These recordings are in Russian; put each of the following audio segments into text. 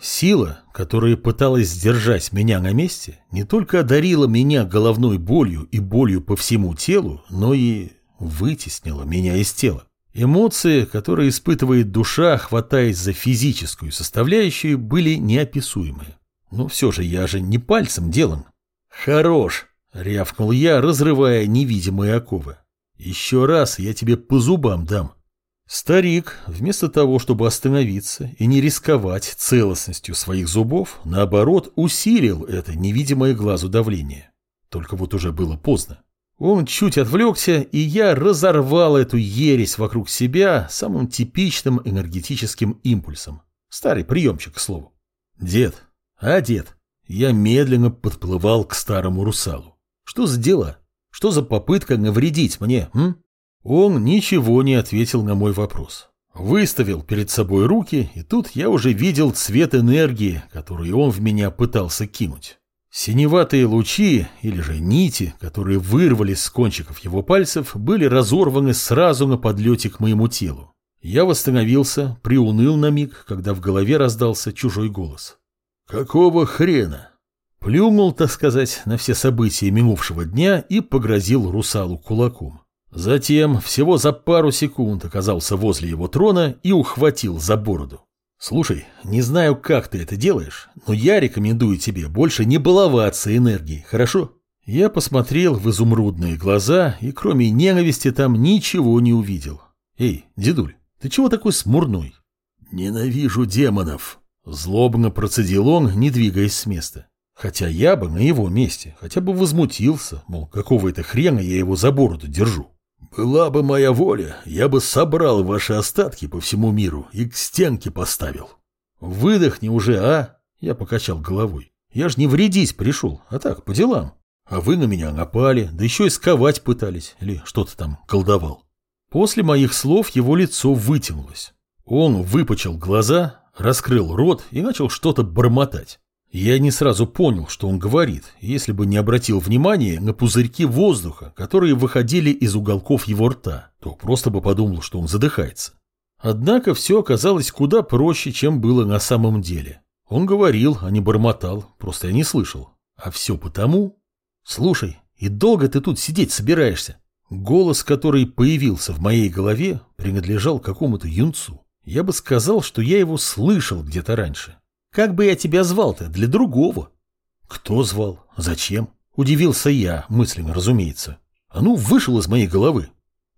Сила, которая пыталась сдержать меня на месте, не только одарила меня головной болью и болью по всему телу, но и вытеснила меня из тела. Эмоции, которые испытывает душа, хватаясь за физическую составляющую, были неописуемые. Но все же я же не пальцем делан. «Хорош!» — рявкнул я, разрывая невидимые оковы. «Еще раз я тебе по зубам дам». Старик, вместо того, чтобы остановиться и не рисковать целостностью своих зубов, наоборот, усилил это невидимое глазу давление. Только вот уже было поздно. Он чуть отвлекся, и я разорвал эту ересь вокруг себя самым типичным энергетическим импульсом. Старый приемчик, к слову. «Дед, а дед?» Я медленно подплывал к старому русалу. «Что за дела? Что за попытка навредить мне, м?» Он ничего не ответил на мой вопрос. Выставил перед собой руки, и тут я уже видел цвет энергии, которую он в меня пытался кинуть. Синеватые лучи, или же нити, которые вырвались с кончиков его пальцев, были разорваны сразу на подлете к моему телу. Я восстановился, приуныл на миг, когда в голове раздался чужой голос. «Какого хрена?» Плюнул, так сказать, на все события минувшего дня и погрозил русалу кулаком. Затем всего за пару секунд оказался возле его трона и ухватил за бороду. «Слушай, не знаю, как ты это делаешь, но я рекомендую тебе больше не баловаться энергией, хорошо?» Я посмотрел в изумрудные глаза и кроме ненависти там ничего не увидел. «Эй, дедуль, ты чего такой смурной?» «Ненавижу демонов», — злобно процедил он, не двигаясь с места. Хотя я бы на его месте хотя бы возмутился, мол, какого это хрена я его за бороду держу. «Была бы моя воля, я бы собрал ваши остатки по всему миру и к стенке поставил». «Выдохни уже, а?» Я покачал головой. «Я ж не вредить пришел, а так, по делам. А вы на меня напали, да еще и сковать пытались, или что-то там колдовал». После моих слов его лицо вытянулось. Он выпучил глаза, раскрыл рот и начал что-то бормотать. Я не сразу понял, что он говорит, если бы не обратил внимания на пузырьки воздуха, которые выходили из уголков его рта, то просто бы подумал, что он задыхается. Однако все оказалось куда проще, чем было на самом деле. Он говорил, а не бормотал, просто я не слышал. А все потому... Слушай, и долго ты тут сидеть собираешься? Голос, который появился в моей голове, принадлежал какому-то юнцу. Я бы сказал, что я его слышал где-то раньше. Как бы я тебя звал-то для другого? Кто звал? Зачем? Удивился я, мысленно, разумеется. А ну, вышел из моей головы.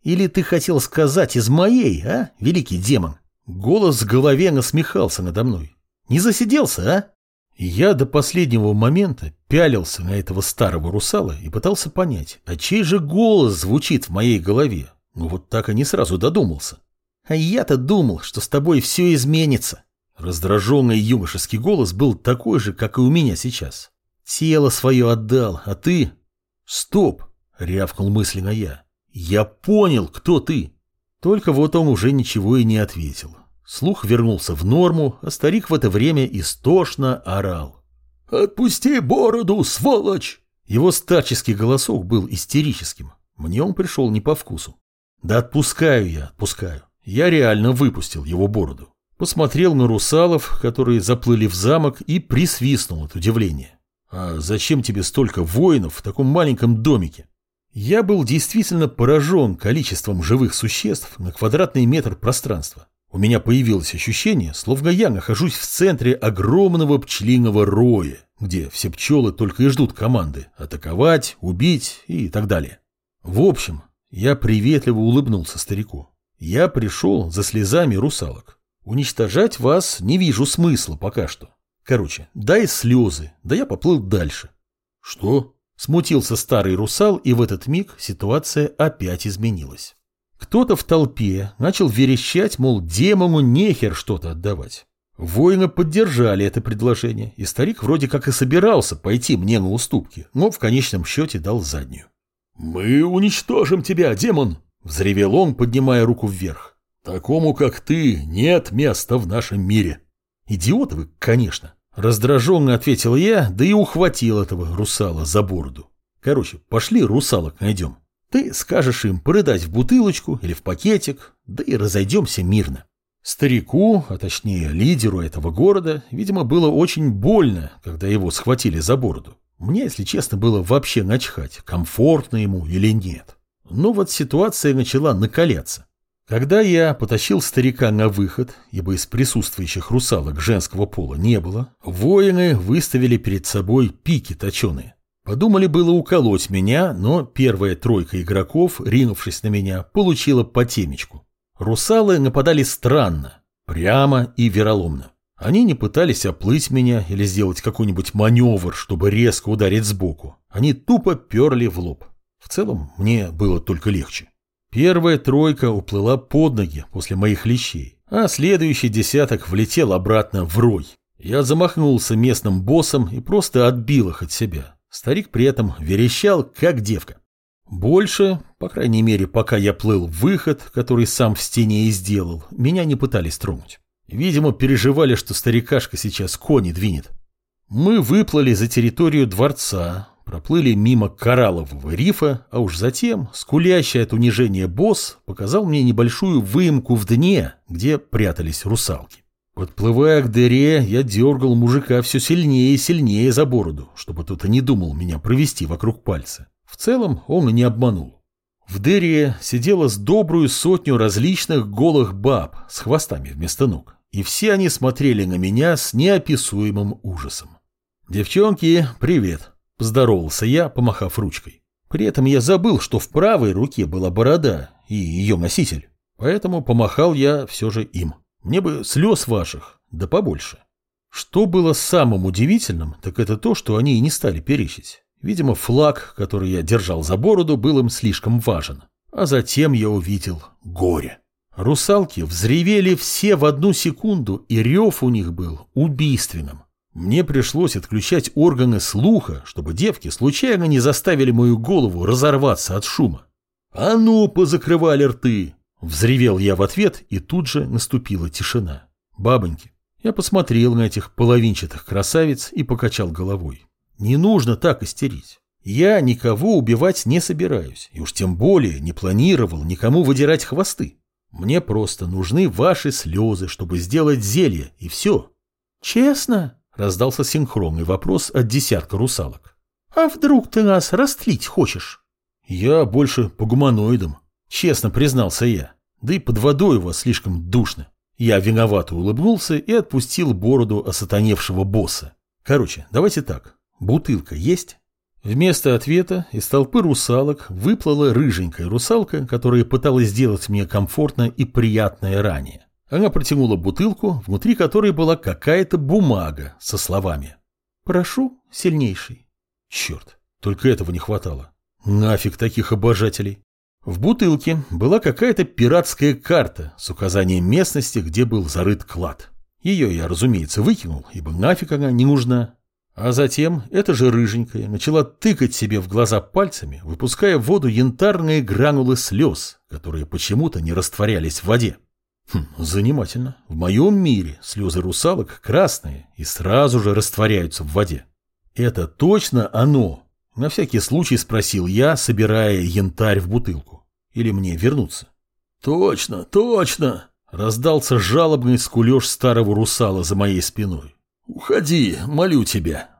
Или ты хотел сказать из моей, а, великий демон? Голос в голове насмехался надо мной. Не засиделся, а? я до последнего момента пялился на этого старого русала и пытался понять, а чей же голос звучит в моей голове. Ну вот так и не сразу додумался. А я-то думал, что с тобой все изменится. Раздраженный юношеский голос был такой же, как и у меня сейчас. Тело свое отдал, а ты... Стоп, рявкнул мысленно я. Я понял, кто ты. Только вот он уже ничего и не ответил. Слух вернулся в норму, а старик в это время истошно орал. «Отпусти бороду, сволочь!» Его старческий голосок был истерическим. Мне он пришел не по вкусу. «Да отпускаю я, отпускаю. Я реально выпустил его бороду. Посмотрел на русалов, которые заплыли в замок, и присвистнул от удивления. «А зачем тебе столько воинов в таком маленьком домике?» Я был действительно поражен количеством живых существ на квадратный метр пространства. У меня появилось ощущение, словно я нахожусь в центре огромного пчелиного роя, где все пчелы только и ждут команды – атаковать, убить и так далее. В общем, я приветливо улыбнулся старику. Я пришел за слезами русалок. Уничтожать вас не вижу смысла пока что. Короче, дай слезы, да я поплыл дальше. Что? Смутился старый русал, и в этот миг ситуация опять изменилась. Кто-то в толпе начал верещать, мол, демону нехер что-то отдавать. Воины поддержали это предложение, и старик вроде как и собирался пойти мне на уступки, но в конечном счете дал заднюю. «Мы уничтожим тебя, демон!» — взревел он, поднимая руку вверх. Такому, как ты, нет места в нашем мире. Идиоты вы, конечно. Раздраженно ответил я, да и ухватил этого русала за бороду. Короче, пошли русалок найдем. Ты скажешь им порыдать в бутылочку или в пакетик, да и разойдемся мирно. Старику, а точнее лидеру этого города, видимо, было очень больно, когда его схватили за бороду. Мне, если честно, было вообще начхать, комфортно ему или нет. Но вот ситуация начала накаляться. Когда я потащил старика на выход, ибо из присутствующих русалок женского пола не было, воины выставили перед собой пики точеные. Подумали было уколоть меня, но первая тройка игроков, ринувшись на меня, получила по темечку. Русалы нападали странно, прямо и вероломно. Они не пытались оплыть меня или сделать какой-нибудь маневр, чтобы резко ударить сбоку. Они тупо перли в лоб. В целом, мне было только легче. Первая тройка уплыла под ноги после моих лещей, а следующий десяток влетел обратно в рой. Я замахнулся местным боссом и просто отбил их от себя. Старик при этом верещал, как девка. Больше, по крайней мере, пока я плыл в выход, который сам в стене и сделал, меня не пытались тронуть. Видимо, переживали, что старикашка сейчас кони двинет. Мы выплыли за территорию дворца, Проплыли мимо кораллового рифа, а уж затем скулящий от унижения босс показал мне небольшую выемку в дне, где прятались русалки. Подплывая к дыре, я дергал мужика все сильнее и сильнее за бороду, чтобы тот и не думал меня провести вокруг пальца. В целом он и не обманул. В дыре сидела с добрую сотню различных голых баб с хвостами вместо ног, и все они смотрели на меня с неописуемым ужасом. «Девчонки, привет!» Поздоровался я, помахав ручкой. При этом я забыл, что в правой руке была борода и ее носитель. Поэтому помахал я все же им. Мне бы слез ваших, да побольше. Что было самым удивительным, так это то, что они и не стали перечить. Видимо, флаг, который я держал за бороду, был им слишком важен. А затем я увидел горе. Русалки взревели все в одну секунду, и рев у них был убийственным. Мне пришлось отключать органы слуха, чтобы девки случайно не заставили мою голову разорваться от шума. «А ну, позакрывали рты!» Взревел я в ответ, и тут же наступила тишина. «Бабоньки!» Я посмотрел на этих половинчатых красавиц и покачал головой. «Не нужно так истерить. Я никого убивать не собираюсь, и уж тем более не планировал никому выдирать хвосты. Мне просто нужны ваши слезы, чтобы сделать зелье, и все». «Честно?» Раздался синхронный вопрос от десятка русалок. «А вдруг ты нас растлить хочешь?» «Я больше по гуманоидам», — честно признался я. «Да и под водой у вас слишком душно». Я виновато улыбнулся и отпустил бороду осатаневшего босса. «Короче, давайте так. Бутылка есть?» Вместо ответа из толпы русалок выплыла рыженькая русалка, которая пыталась сделать мне комфортно и приятное ранее. Она протянула бутылку, внутри которой была какая-то бумага со словами. «Прошу, сильнейший». Черт, только этого не хватало. Нафиг таких обожателей. В бутылке была какая-то пиратская карта с указанием местности, где был зарыт клад. Ее я, разумеется, выкинул, ибо нафиг она не нужна. А затем эта же рыженькая начала тыкать себе в глаза пальцами, выпуская в воду янтарные гранулы слез, которые почему-то не растворялись в воде. Хм, занимательно. В моем мире слезы русалок красные и сразу же растворяются в воде. Это точно оно? На всякий случай спросил я, собирая янтарь в бутылку. Или мне вернуться? Точно, точно! Раздался жалобный скулеж старого русала за моей спиной. Уходи, молю тебя.